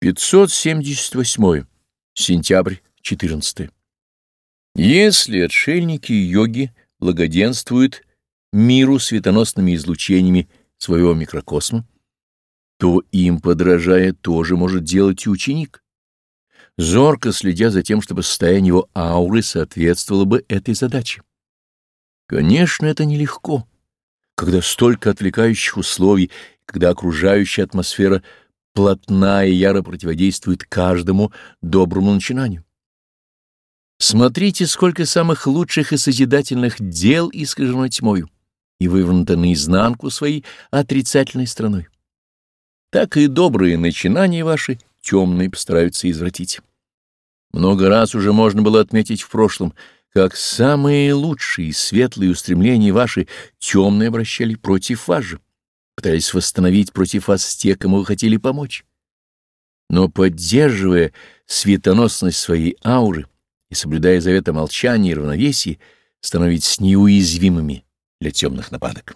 578. Сентябрь 14. Если отшельники и йоги благоденствуют миру светоносными излучениями своего микрокосма, то им, подражая, тоже может делать и ученик, зорко следя за тем, чтобы состояние его ауры соответствовало бы этой задаче. Конечно, это нелегко, когда столько отвлекающих условий, когда окружающая атмосфера плотна и яро противодействует каждому доброму начинанию. Смотрите, сколько самых лучших и созидательных дел искажено тьмою и вывернуто наизнанку своей отрицательной стороной. Так и добрые начинания ваши темные постараются извратить. Много раз уже можно было отметить в прошлом, как самые лучшие и светлые устремления ваши темные обращали против вас же, пытаясь восстановить против вас те, кому вы хотели помочь. Но поддерживая светоносность своей ауры, и, соблюдая заветы молчания и равновесия, становитесь неуязвимыми для темных нападок.